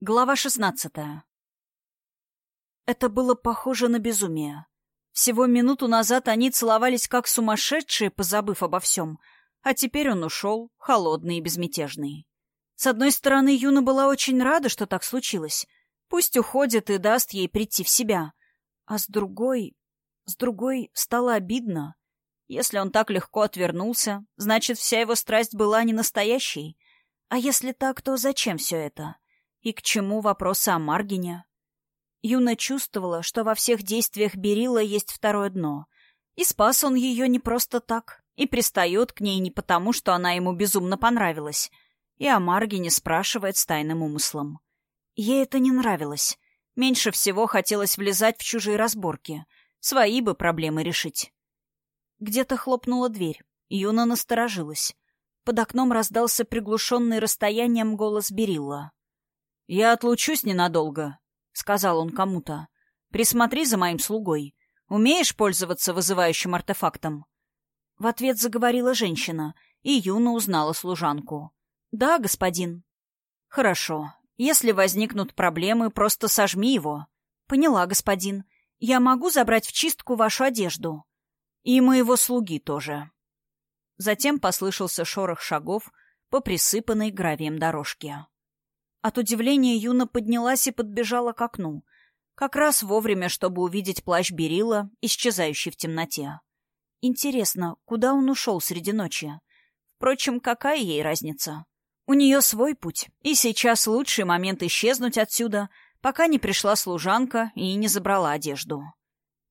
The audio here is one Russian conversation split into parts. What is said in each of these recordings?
Глава шестнадцатая. Это было похоже на безумие. Всего минуту назад они целовались как сумасшедшие, позабыв обо всем, а теперь он ушел, холодный и безмятежный. С одной стороны, Юна была очень рада, что так случилось. Пусть уходит и даст ей прийти в себя. А с другой... С другой стало обидно. Если он так легко отвернулся, значит, вся его страсть была не настоящей. А если так, то зачем все это? — и к чему вопросы о Маргине? Юна чувствовала, что во всех действиях Берила есть второе дно. И спас он ее не просто так, и пристает к ней не потому, что она ему безумно понравилась, и о Маргине спрашивает с тайным умыслом. Ей это не нравилось. Меньше всего хотелось влезать в чужие разборки. Свои бы проблемы решить. Где-то хлопнула дверь. Юна насторожилась. Под окном раздался приглушенный расстоянием голос Берилла. «Я отлучусь ненадолго», — сказал он кому-то. «Присмотри за моим слугой. Умеешь пользоваться вызывающим артефактом?» В ответ заговорила женщина, и Юна узнала служанку. «Да, господин». «Хорошо. Если возникнут проблемы, просто сожми его». «Поняла, господин. Я могу забрать в чистку вашу одежду?» «И моего слуги тоже». Затем послышался шорох шагов по присыпанной гравием дорожке. От удивления Юна поднялась и подбежала к окну. Как раз вовремя, чтобы увидеть плащ Берила, исчезающий в темноте. Интересно, куда он ушел среди ночи? Впрочем, какая ей разница? У нее свой путь, и сейчас лучший момент исчезнуть отсюда, пока не пришла служанка и не забрала одежду.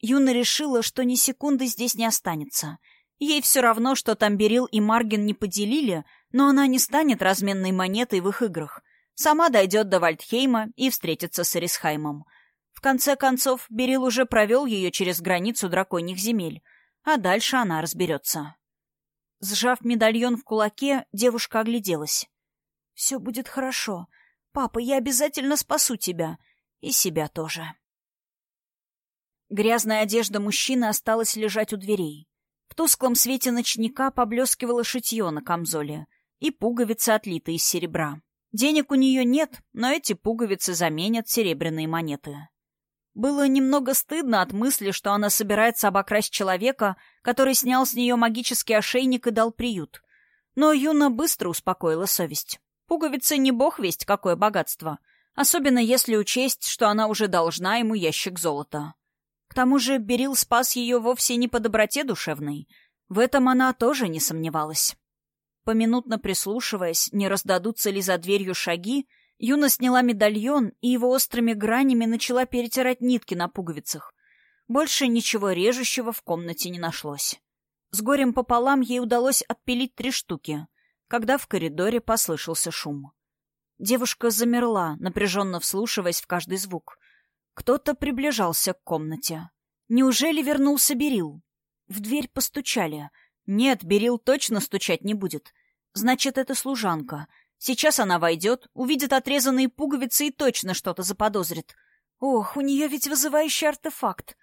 Юна решила, что ни секунды здесь не останется. Ей все равно, что там Берил и Марген не поделили, но она не станет разменной монетой в их играх. Сама дойдет до Вальдхейма и встретится с Эрисхаймом. В конце концов, Берил уже провел ее через границу драконьих земель, а дальше она разберется. Сжав медальон в кулаке, девушка огляделась. «Все будет хорошо. Папа, я обязательно спасу тебя. И себя тоже». Грязная одежда мужчины осталась лежать у дверей. В тусклом свете ночника поблескивало шитье на камзоле и пуговицы, отлитые из серебра. Денег у нее нет, но эти пуговицы заменят серебряные монеты. Было немного стыдно от мысли, что она собирается обокрасть человека, который снял с нее магический ошейник и дал приют. Но Юна быстро успокоила совесть. Пуговицы не бог весть какое богатство, особенно если учесть, что она уже должна ему ящик золота. К тому же Берил спас ее вовсе не по доброте душевной. В этом она тоже не сомневалась. Поминутно прислушиваясь, не раздадутся ли за дверью шаги, Юна сняла медальон и его острыми гранями начала перетирать нитки на пуговицах. Больше ничего режущего в комнате не нашлось. С горем пополам ей удалось отпилить три штуки, когда в коридоре послышался шум. Девушка замерла, напряженно вслушиваясь в каждый звук. Кто-то приближался к комнате. Неужели вернулся Берил? В дверь постучали. Нет, Берил точно стучать не будет. Значит, это служанка. Сейчас она войдет, увидит отрезанные пуговицы и точно что-то заподозрит. Ох, у нее ведь вызывающий артефакт.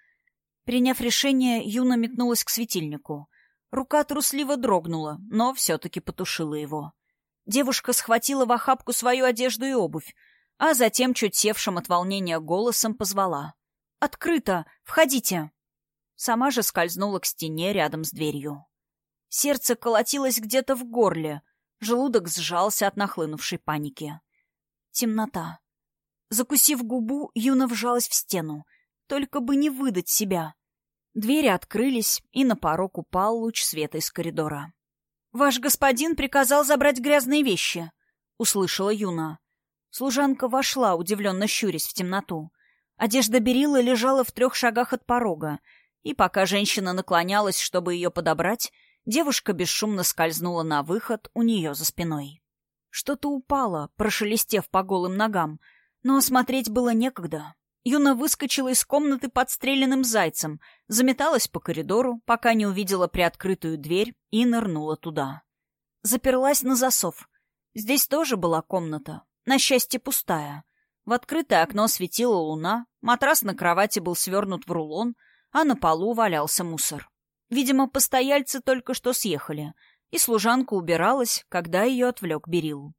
Приняв решение, Юна метнулась к светильнику. Рука трусливо дрогнула, но все-таки потушила его. Девушка схватила в охапку свою одежду и обувь, а затем, чуть севшим от волнения голосом, позвала. «Открыто! Входите!» Сама же скользнула к стене рядом с дверью. Сердце колотилось где-то в горле. Желудок сжался от нахлынувшей паники. Темнота. Закусив губу, Юна вжалась в стену. Только бы не выдать себя. Двери открылись, и на порог упал луч света из коридора. «Ваш господин приказал забрать грязные вещи», — услышала Юна. Служанка вошла, удивленно щурясь в темноту. Одежда Берила лежала в трех шагах от порога, и пока женщина наклонялась, чтобы ее подобрать, Девушка бесшумно скользнула на выход у нее за спиной. Что-то упало, прошелестев по голым ногам, но осмотреть было некогда. Юна выскочила из комнаты подстреленным зайцем, заметалась по коридору, пока не увидела приоткрытую дверь и нырнула туда. Заперлась на засов. Здесь тоже была комната, на счастье пустая. В открытое окно светила луна, матрас на кровати был свернут в рулон, а на полу валялся мусор. Видимо, постояльцы только что съехали, и служанка убиралась, когда ее отвлек Берил.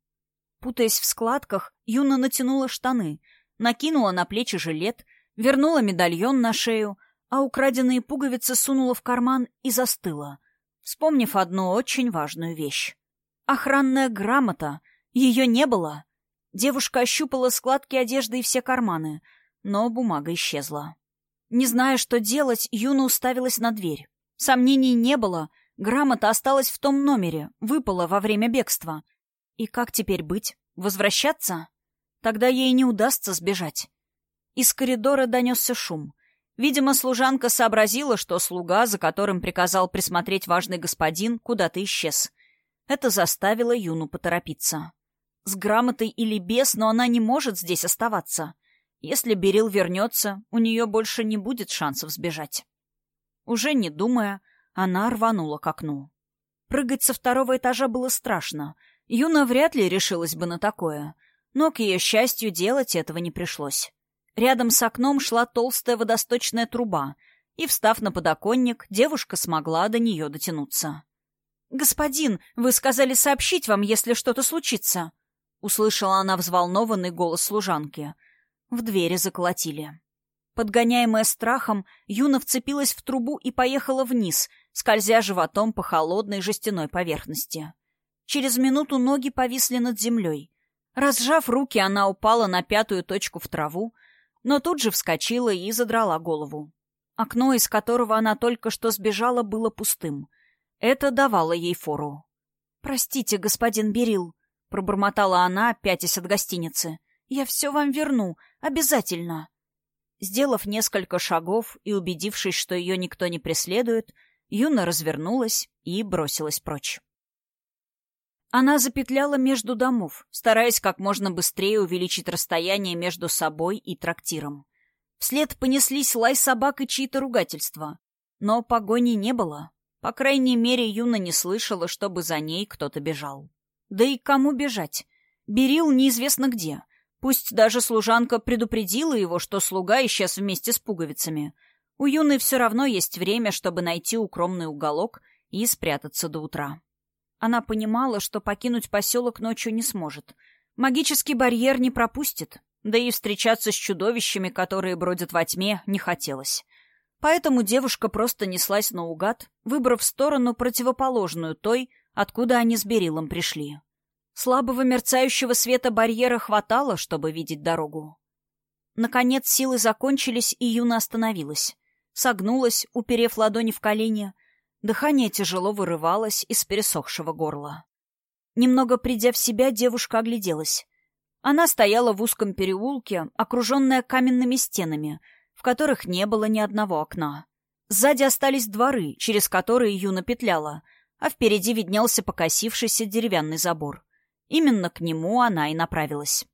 Путаясь в складках, Юна натянула штаны, накинула на плечи жилет, вернула медальон на шею, а украденные пуговицы сунула в карман и застыла, вспомнив одну очень важную вещь. Охранная грамота. Ее не было. Девушка ощупала складки одежды и все карманы, но бумага исчезла. Не зная, что делать, Юна уставилась на дверь. Сомнений не было, грамота осталась в том номере, выпала во время бегства. И как теперь быть? Возвращаться? Тогда ей не удастся сбежать. Из коридора донесся шум. Видимо, служанка сообразила, что слуга, за которым приказал присмотреть важный господин, куда-то исчез. Это заставило Юну поторопиться. С грамотой или без, но она не может здесь оставаться. Если Берил вернется, у нее больше не будет шансов сбежать. Уже не думая, она рванула к окну. Прыгать со второго этажа было страшно. Юна вряд ли решилась бы на такое. Но, к ее счастью, делать этого не пришлось. Рядом с окном шла толстая водосточная труба, и, встав на подоконник, девушка смогла до нее дотянуться. «Господин, вы сказали сообщить вам, если что-то случится», — услышала она взволнованный голос служанки. В двери заколотили. Подгоняемая страхом, Юна вцепилась в трубу и поехала вниз, скользя животом по холодной жестяной поверхности. Через минуту ноги повисли над землей. Разжав руки, она упала на пятую точку в траву, но тут же вскочила и задрала голову. Окно, из которого она только что сбежала, было пустым. Это давало ей фору. «Простите, господин Берил», — пробормотала она, пятясь от гостиницы. «Я все вам верну. Обязательно». Сделав несколько шагов и убедившись, что ее никто не преследует, Юна развернулась и бросилась прочь. Она запетляла между домов, стараясь как можно быстрее увеличить расстояние между собой и трактиром. Вслед понеслись лай собак и чьи-то ругательства. Но погони не было. По крайней мере, Юна не слышала, чтобы за ней кто-то бежал. Да и кому бежать? Берил неизвестно где. Пусть даже служанка предупредила его, что слуга исчез вместе с пуговицами. У Юны все равно есть время, чтобы найти укромный уголок и спрятаться до утра. Она понимала, что покинуть поселок ночью не сможет. Магический барьер не пропустит, да и встречаться с чудовищами, которые бродят во тьме, не хотелось. Поэтому девушка просто неслась наугад, выбрав сторону противоположную той, откуда они с Берилом пришли. Слабого мерцающего света барьера хватало, чтобы видеть дорогу. Наконец силы закончились, и Юна остановилась. Согнулась, уперев ладони в колени — Дыхание тяжело вырывалось из пересохшего горла. Немного придя в себя, девушка огляделась. Она стояла в узком переулке, окруженная каменными стенами, в которых не было ни одного окна. Сзади остались дворы, через которые Юна петляла, а впереди виднелся покосившийся деревянный забор. Именно к нему она и направилась.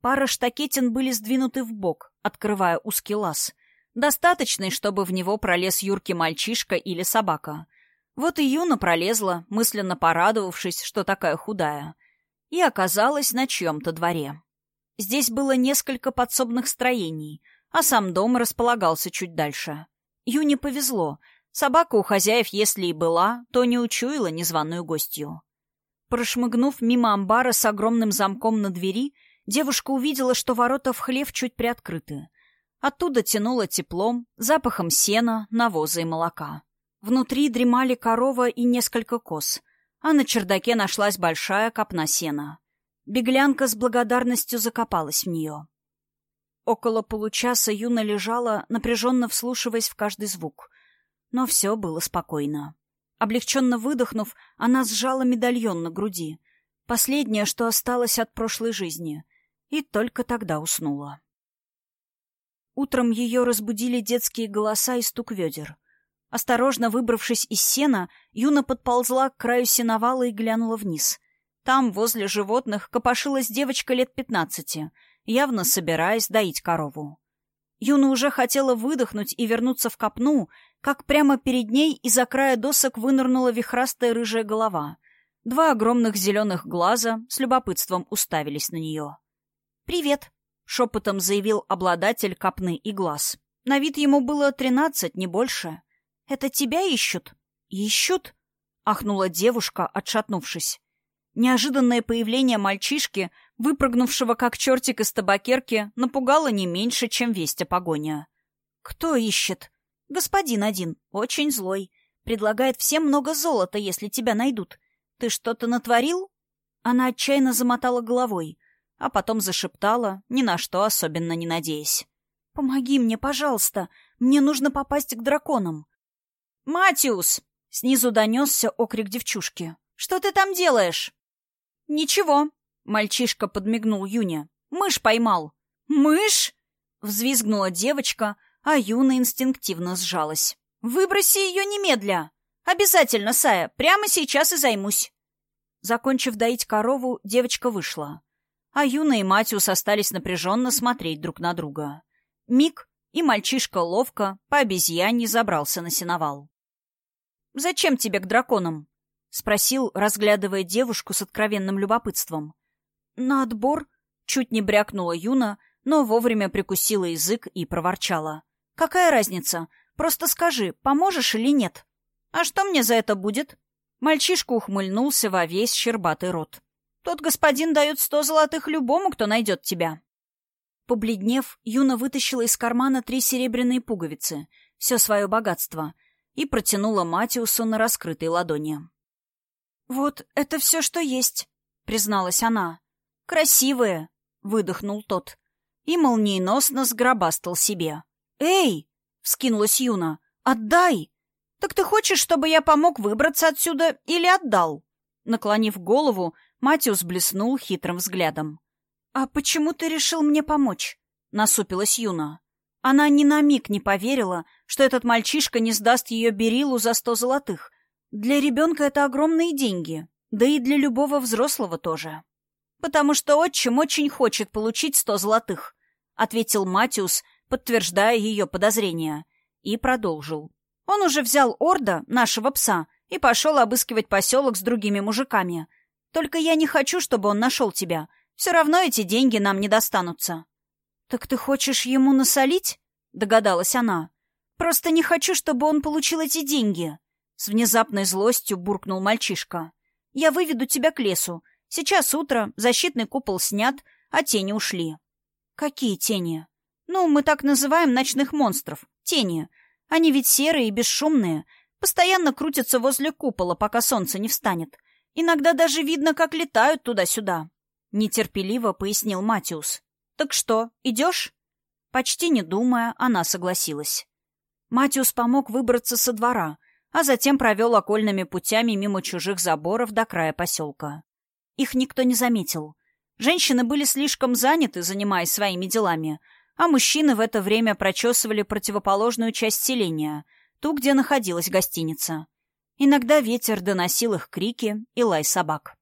Пара штакетин были сдвинуты в бок, открывая узкий лаз — Достаточный, чтобы в него пролез юркий мальчишка или собака. Вот и Юна пролезла, мысленно порадовавшись, что такая худая, и оказалась на чьем-то дворе. Здесь было несколько подсобных строений, а сам дом располагался чуть дальше. Юне повезло. Собака у хозяев, если и была, то не учуяла незваную гостью. Прошмыгнув мимо амбара с огромным замком на двери, девушка увидела, что ворота в хлев чуть приоткрыты. Оттуда тянуло теплом, запахом сена, навоза и молока. Внутри дремали корова и несколько коз, а на чердаке нашлась большая копна сена. Беглянка с благодарностью закопалась в нее. Около получаса Юна лежала, напряженно вслушиваясь в каждый звук. Но все было спокойно. Облегченно выдохнув, она сжала медальон на груди. Последнее, что осталось от прошлой жизни. И только тогда уснула. Утром ее разбудили детские голоса и стук ведер. Осторожно выбравшись из сена, Юна подползла к краю сеновала и глянула вниз. Там, возле животных, копошилась девочка лет пятнадцати, явно собираясь доить корову. Юна уже хотела выдохнуть и вернуться в копну, как прямо перед ней из-за края досок вынырнула вихрастая рыжая голова. Два огромных зеленых глаза с любопытством уставились на нее. «Привет!» — шепотом заявил обладатель копны и глаз. На вид ему было тринадцать, не больше. «Это тебя ищут?» «Ищут?» — ахнула девушка, отшатнувшись. Неожиданное появление мальчишки, выпрыгнувшего как чертик из табакерки, напугало не меньше, чем весть о погоне. «Кто ищет?» «Господин один, очень злой. Предлагает всем много золота, если тебя найдут. Ты что-то натворил?» Она отчаянно замотала головой, а потом зашептала, ни на что особенно не надеясь. «Помоги мне, пожалуйста. Мне нужно попасть к драконам». «Матиус!» — снизу донесся окрик девчушки. «Что ты там делаешь?» «Ничего», — мальчишка подмигнул Юне. «Мышь поймал». «Мышь?» — взвизгнула девочка, а Юна инстинктивно сжалась. «Выброси ее немедля! Обязательно, Сая, прямо сейчас и займусь!» Закончив доить корову, девочка вышла. А Юна и Матиус остались напряженно смотреть друг на друга. Миг, и мальчишка ловко, по обезьяне, забрался на сеновал. «Зачем тебе к драконам?» — спросил, разглядывая девушку с откровенным любопытством. «На отбор?» — чуть не брякнула Юна, но вовремя прикусила язык и проворчала. «Какая разница? Просто скажи, поможешь или нет?» «А что мне за это будет?» Мальчишка ухмыльнулся во весь щербатый рот. «Тот господин дает сто золотых любому, кто найдет тебя». Побледнев, Юна вытащила из кармана три серебряные пуговицы, все свое богатство, и протянула Матиусу на раскрытой ладони. «Вот это все, что есть», — призналась она. «Красивые», — выдохнул тот. И молниеносно сгробастал себе. «Эй!» — вскинулась Юна. «Отдай!» «Так ты хочешь, чтобы я помог выбраться отсюда или отдал?» Наклонив голову, Матиус блеснул хитрым взглядом. «А почему ты решил мне помочь?» — насупилась Юна. Она ни на миг не поверила, что этот мальчишка не сдаст ее Берилу за сто золотых, для ребенка это огромные деньги, да и для любого взрослого тоже. «Потому что отчим очень хочет получить сто золотых», — ответил Матиус, подтверждая ее подозрения, и продолжил. «Он уже взял Орда, нашего пса, и пошел обыскивать поселок с другими мужиками. Только я не хочу, чтобы он нашел тебя. Все равно эти деньги нам не достанутся». «Так ты хочешь ему насолить?» — догадалась она. «Просто не хочу, чтобы он получил эти деньги». С внезапной злостью буркнул мальчишка. «Я выведу тебя к лесу. Сейчас утро, защитный купол снят, а тени ушли». «Какие тени?» «Ну, мы так называем ночных монстров. Тени. Они ведь серые и бесшумные. Постоянно крутятся возле купола, пока солнце не встанет. Иногда даже видно, как летают туда-сюда». Нетерпеливо пояснил Матиус. «Так что, идешь?» Почти не думая, она согласилась. Матиус помог выбраться со двора, а затем провел окольными путями мимо чужих заборов до края поселка. Их никто не заметил. Женщины были слишком заняты, занимаясь своими делами, а мужчины в это время прочесывали противоположную часть селения, ту, где находилась гостиница. Иногда ветер доносил их крики и лай собак.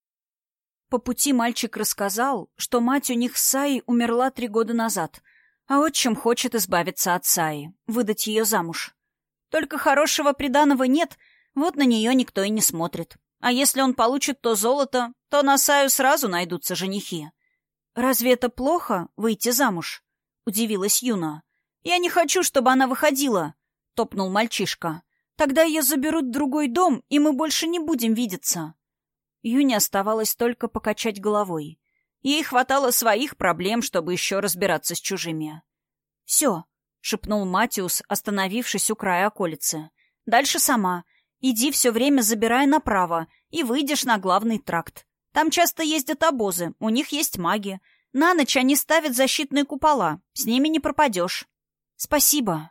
По пути мальчик рассказал, что мать у них Саи умерла три года назад, а отчим хочет избавиться от Саи, выдать ее замуж. Только хорошего приданого нет, вот на нее никто и не смотрит. А если он получит то золото, то на Саю сразу найдутся женихи. «Разве это плохо — выйти замуж?» — удивилась Юна. «Я не хочу, чтобы она выходила», — топнул мальчишка. «Тогда ее заберут в другой дом, и мы больше не будем видеться». Юне оставалось только покачать головой. Ей хватало своих проблем, чтобы еще разбираться с чужими. «Все, — шепнул Матиус, остановившись у края околицы. «Дальше сама. Иди все время забирай направо и выйдешь на главный тракт. Там часто ездят обозы, у них есть маги. На ночь они ставят защитные купола, с ними не пропадешь». «Спасибо».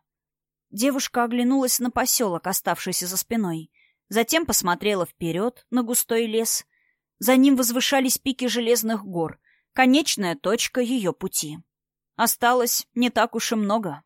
Девушка оглянулась на поселок, оставшийся за спиной. Затем посмотрела вперед, на густой лес. За ним возвышались пики железных гор, конечная точка ее пути. Осталось не так уж и много.